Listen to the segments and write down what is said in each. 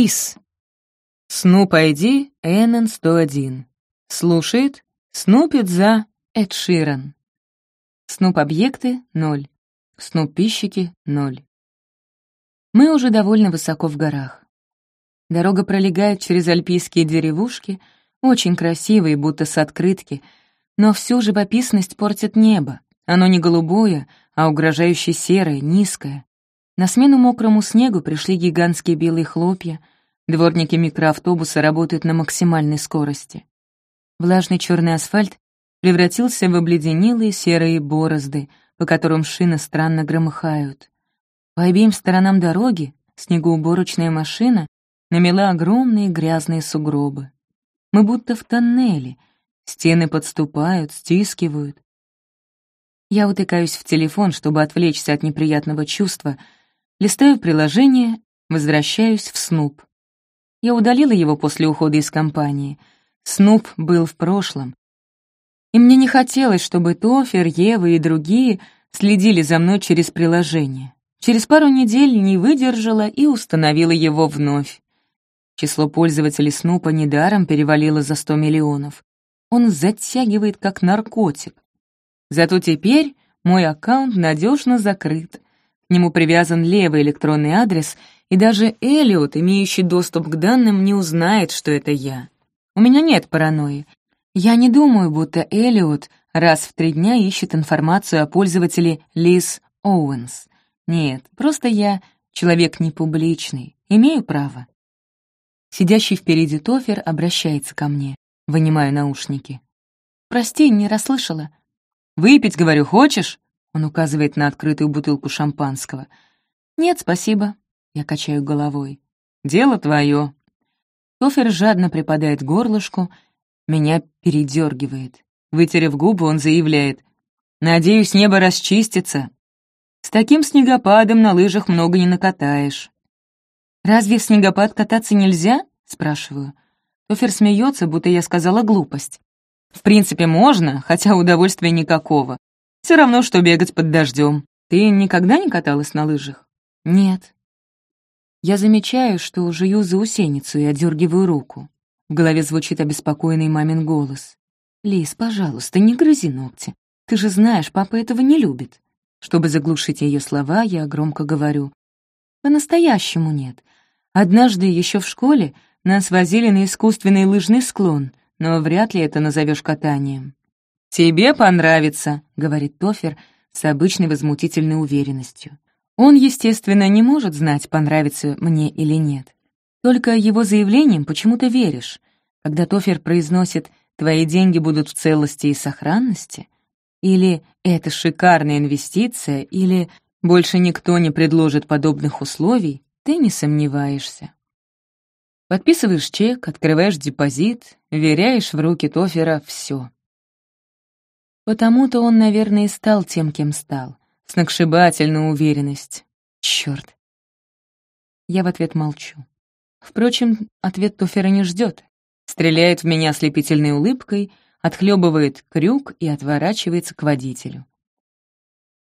Лис. Снуп ID NN101. Слушает, снупит за Эд Ширан. Снуп-объекты — ноль. Снуп-пищики — ноль. Мы уже довольно высоко в горах. Дорога пролегает через альпийские деревушки, очень красивые, будто с открытки, но всю живописность портит небо. Оно не голубое, а угрожающе серое, низкое. На смену мокрому снегу пришли гигантские белые хлопья, дворники микроавтобуса работают на максимальной скорости. Влажный черный асфальт превратился в обледенелые серые борозды, по которым шины странно громыхают. По обеим сторонам дороги снегоуборочная машина намела огромные грязные сугробы. Мы будто в тоннеле, стены подступают, стискивают. Я утыкаюсь в телефон, чтобы отвлечься от неприятного чувства — Листаю приложение, возвращаюсь в Снуп. Я удалила его после ухода из компании. Снуп был в прошлом. И мне не хотелось, чтобы Тофер, Ева и другие следили за мной через приложение. Через пару недель не выдержала и установила его вновь. Число пользователей Снупа недаром перевалило за 100 миллионов. Он затягивает как наркотик. Зато теперь мой аккаунт надежно закрыт — нему привязан левый электронный адрес, и даже Элиот, имеющий доступ к данным, не узнает, что это я. У меня нет паранойи. Я не думаю, будто Элиот раз в три дня ищет информацию о пользователе Лиз Оуэнс. Нет, просто я человек непубличный, имею право. Сидящий впереди Тофер обращается ко мне. Вынимаю наушники. «Прости, не расслышала». «Выпить, говорю, хочешь?» Он указывает на открытую бутылку шампанского. «Нет, спасибо». Я качаю головой. «Дело твое». Тофер жадно припадает горлышку, меня передергивает. Вытерев губы, он заявляет. «Надеюсь, небо расчистится. С таким снегопадом на лыжах много не накатаешь». «Разве в снегопад кататься нельзя?» — спрашиваю. Тофер смеется, будто я сказала глупость. «В принципе, можно, хотя удовольствия никакого. Все равно, что бегать под дождем. Ты никогда не каталась на лыжах? Нет. Я замечаю, что жую заусеницу и отдергиваю руку. В голове звучит обеспокоенный мамин голос. «Лиз, пожалуйста, не грызи ногти. Ты же знаешь, папа этого не любит». Чтобы заглушить ее слова, я громко говорю. «По-настоящему нет. Однажды еще в школе нас возили на искусственный лыжный склон, но вряд ли это назовешь катанием. «Тебе понравится», — говорит Тофер с обычной возмутительной уверенностью. Он, естественно, не может знать, понравится мне или нет. Только его заявлением почему-то веришь. Когда Тофер произносит «твои деньги будут в целости и сохранности», или «это шикарная инвестиция», или «больше никто не предложит подобных условий», ты не сомневаешься. Подписываешь чек, открываешь депозит, веряешь в руки Тофера все. Потому-то он, наверное, и стал тем, кем стал. Сногсшибательная уверенность. Чёрт. Я в ответ молчу. Впрочем, ответ Тофера не ждет. Стреляет в меня ослепительной улыбкой, отхлебывает Krug и отворачивается к водителю.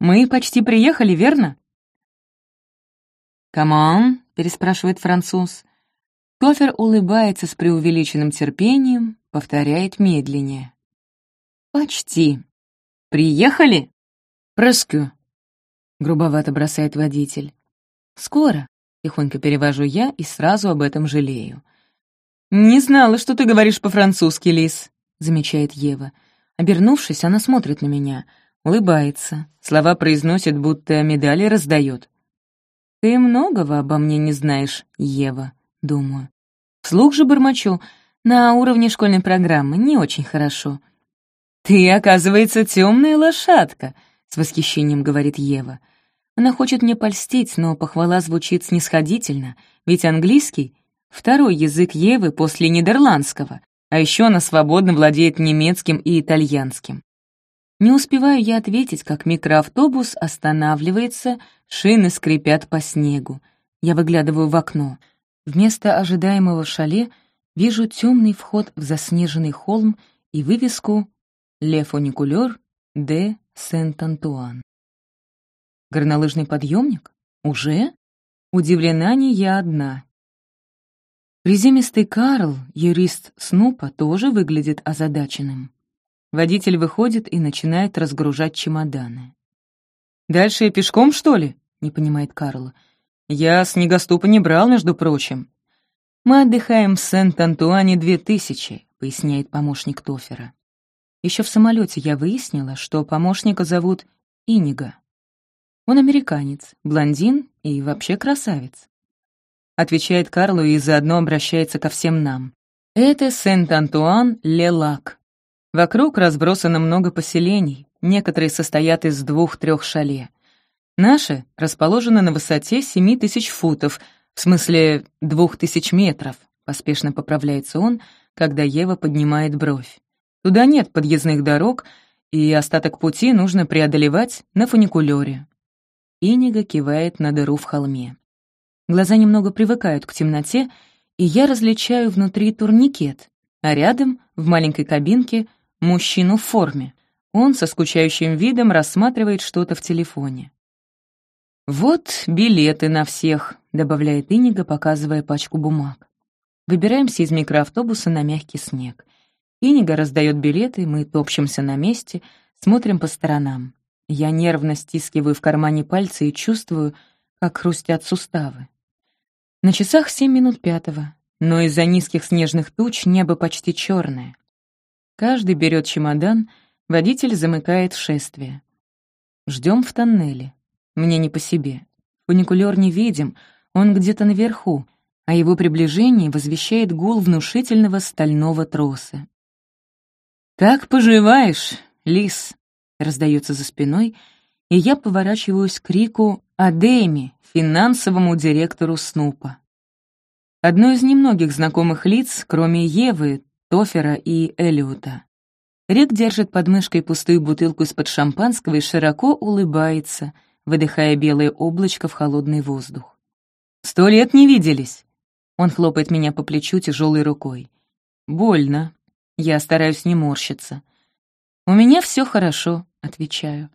«Мы почти приехали, верно?» «Comment?» — переспрашивает француз. Тофер улыбается с преувеличенным терпением, повторяет медленнее. «Почти. «Приехали?» «Presque», — грубовато бросает водитель. «Скоро», — тихонько перевожу я и сразу об этом жалею. «Не знала, что ты говоришь по-французски, Лис», — замечает Ева. Обернувшись, она смотрит на меня, улыбается, слова произносит, будто медали раздает. «Ты многого обо мне не знаешь, Ева», — думаю. Вслух же бормочу, на уровне школьной программы не очень хорошо. «Ты, оказывается, темная лошадка», — с восхищением говорит Ева. Она хочет мне польстить, но похвала звучит снисходительно, ведь английский — второй язык Евы после нидерландского, а еще она свободно владеет немецким и итальянским. Не успеваю я ответить, как микроавтобус останавливается, шины скрипят по снегу. Я выглядываю в окно. Вместо ожидаемого шале вижу темный вход в заснеженный холм и вывеску Ле фуникулер де Сент-Антуан. Горнолыжный подъемник? Уже? Удивлена не я одна. Приземистый Карл, юрист Снупа, тоже выглядит озадаченным. Водитель выходит и начинает разгружать чемоданы. «Дальше пешком, что ли?» — не понимает Карл. «Я снегоступа не брал, между прочим». «Мы отдыхаем в Сент-Антуане две тысячи», — поясняет помощник Тофера. Еще в самолете я выяснила, что помощника зовут Инига. Он американец, блондин и вообще красавец. Отвечает Карлу и заодно обращается ко всем нам. Это Сент-Антуан-Ле-Лак. Вокруг разбросано много поселений, некоторые состоят из двух-трех шале. Наше расположено на высоте семи тысяч футов, в смысле двух тысяч метров, поспешно поправляется он, когда Ева поднимает бровь. Туда нет подъездных дорог, и остаток пути нужно преодолевать на фуникулёре. Инига кивает на дыру в холме. Глаза немного привыкают к темноте, и я различаю внутри турникет, а рядом, в маленькой кабинке, мужчину в форме. Он со скучающим видом рассматривает что-то в телефоне. «Вот билеты на всех», — добавляет Инига, показывая пачку бумаг. Выбираемся из микроавтобуса на мягкий снег. Инига раздает билеты, мы топчемся на месте, смотрим по сторонам. Я нервно стискиваю в кармане пальцы и чувствую, как хрустят суставы. На часах семь минут пятого, но из-за низких снежных туч небо почти черное. Каждый берет чемодан, водитель замыкает шествие. Ждем в тоннеле. Мне не по себе. Фуникулер не видим, он где-то наверху, а его приближение возвещает гул внушительного стального троса. «Как поживаешь, лис?» — раздается за спиной, и я поворачиваюсь к Рику Адейми, финансовому директору Снупа. Одно из немногих знакомых лиц, кроме Евы, Тофера и Элиота. Рик держит под мышкой пустую бутылку из-под шампанского и широко улыбается, выдыхая белое облачко в холодный воздух. «Сто лет не виделись!» Он хлопает меня по плечу тяжелой рукой. «Больно». Я стараюсь не морщиться. «У меня все хорошо», — отвечаю.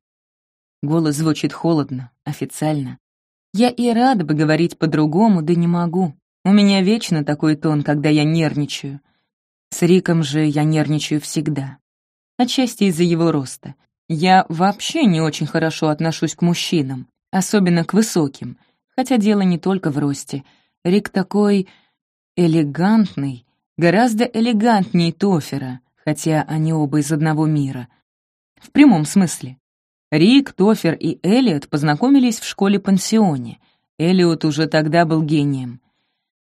Голос звучит холодно, официально. Я и рада бы говорить по-другому, да не могу. У меня вечно такой тон, когда я нервничаю. С Риком же я нервничаю всегда. Отчасти из-за его роста. Я вообще не очень хорошо отношусь к мужчинам, особенно к высоким, хотя дело не только в росте. Рик такой элегантный, гораздо элегантнее Тофера, хотя они оба из одного мира. В прямом смысле. Рик, Тофер и Элliot познакомились в школе-пансионе. Элliot уже тогда был гением.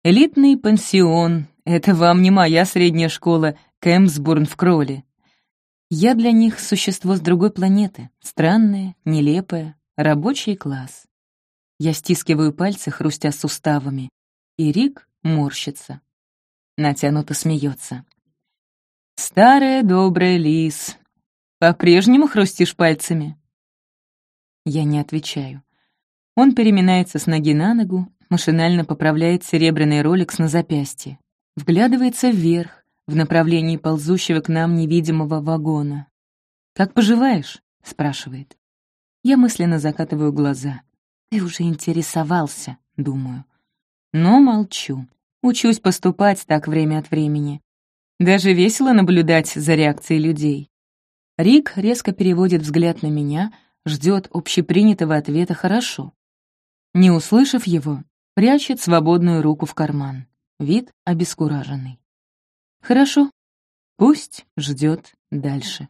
Элитный пансион это вам не моя средняя школа Кэмсбурн в Кроле. Я для них существо с другой планеты, странное, нелепое, рабочий класс. Я стискиваю пальцы, хрустя суставами, и Рик морщится. Натянуто смеется. «Старая добрая лис, по-прежнему хрустишь пальцами?» Я не отвечаю. Он переминается с ноги на ногу, машинально поправляет серебряный роликс на запястье вглядывается вверх, в направлении ползущего к нам невидимого вагона. «Как поживаешь?» — спрашивает. Я мысленно закатываю глаза. «Ты уже интересовался», — думаю. Но молчу. Учусь поступать так время от времени. Даже весело наблюдать за реакцией людей. Рик резко переводит взгляд на меня, ждет общепринятого ответа «хорошо». Не услышав его, прячет свободную руку в карман. Вид обескураженный. Хорошо, пусть ждет дальше.